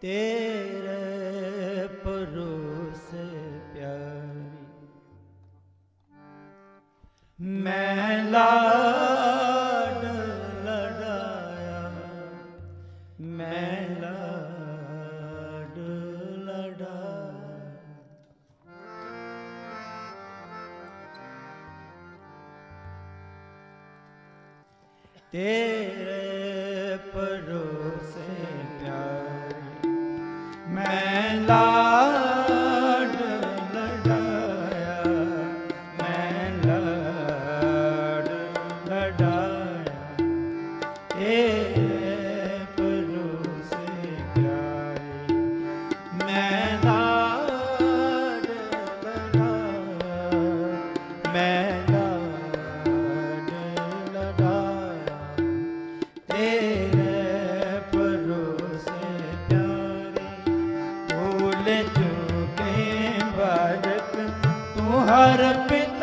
ਤੇਰੇ ਪਰੋਸ ਪਿਆਰੀ। ਮੈਂ ਲਾਡ ਲੜਾਇਆ ਮੈਂ ਲਾਡ ਲੜਾਇਆ। ਤੇਰੇ ਪਰੋਸੇ And love. यार पिता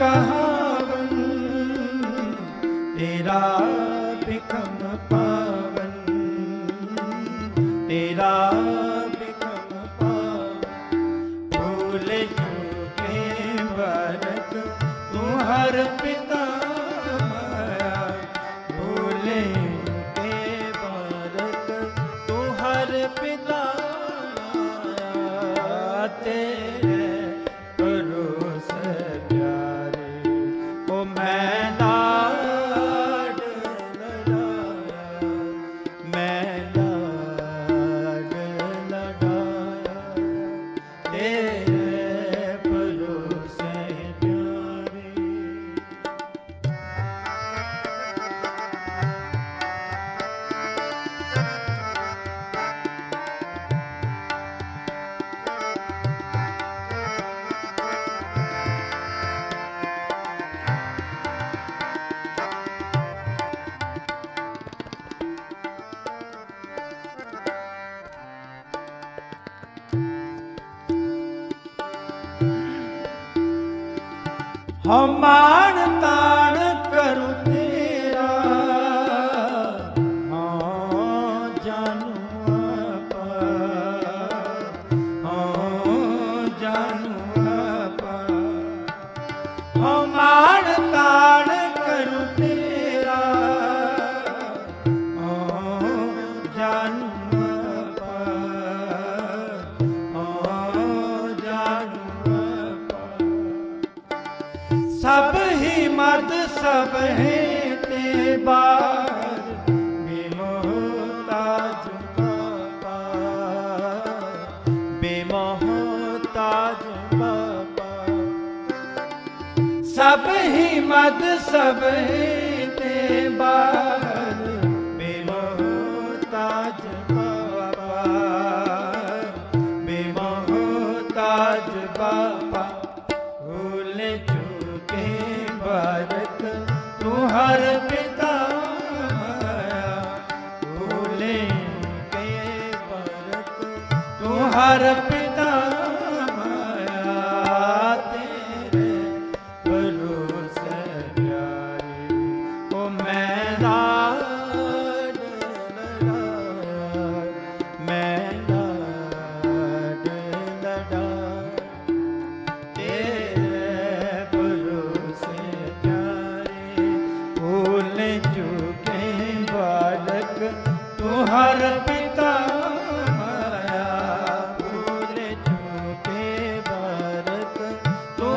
कहा हमार ਮਦ ਸਭ ਤੇ ਬਾਹਰ ਬੇਮਹਤਾਜ ਬਾਬਾ। ਬੇਮਹਤਾਜ ਬਾਬਾ, ਭੁੱਲ ਚੁਕੇ ਭਾਰਤ ਤੂੰ ਹਰ ਪਿਤਾ ਭੁੱਲ ਕੇ ਭਾਰਤ ਤੂੰ ਹਰ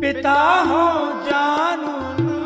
ਪਿਤਾ ਹੋ ਜਾਨੂ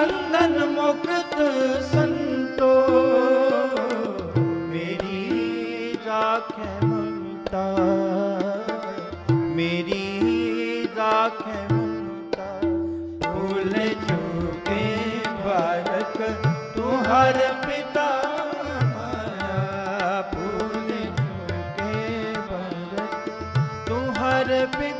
ਬੰਧਨ ਮੁਕਤ ਸੰਤੋ ਮੇਰੀ ਰਾਖੇ ਮਮਤਾ ਮੇਰੀ ਰਾਖੇ ਮਮਤਾ ਭੁੱਲ ਚੁਕੇ ਬਾਲਕ ਤੂੰ ਹਰ ਪਿਤਾ ਮਾਇਆ ਭੁੱਲ ਚੁਕੇ ਬਾਲਕ ਤੂੰ ਹਰ ਪਿਤਾ